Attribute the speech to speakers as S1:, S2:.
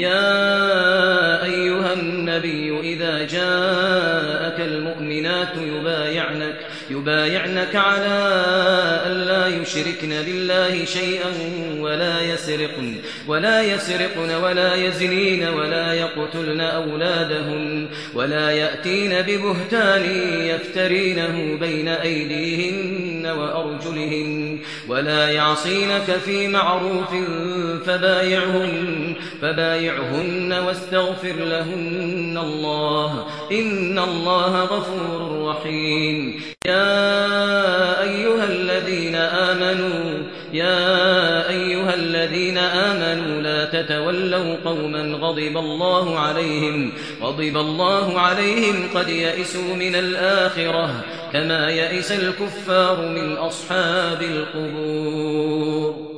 S1: يا أيها النبي إذا جاءك المؤمنات يبايعنك يبايعنك على ألا يشركن بالله شيئا ولا يسرقن ولا يسرقن ولا يزنين ولا يقتلن أولادهن ولا يأتين ببهتان يفترينه بين أيديهن وأرجلهن ولا يعصينك في معروف فبايعهن فبايعهن واستغفر لهن الله. إن الله غفور رحيم. يا أيها الذين آمنوا يا أيها الذين آمنوا لا تتولوا قوما غضب الله عليهم غضب الله عليهم قد يئسوا من الآخرة كما يئس الكفار من أصحاب القبور.